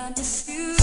understood.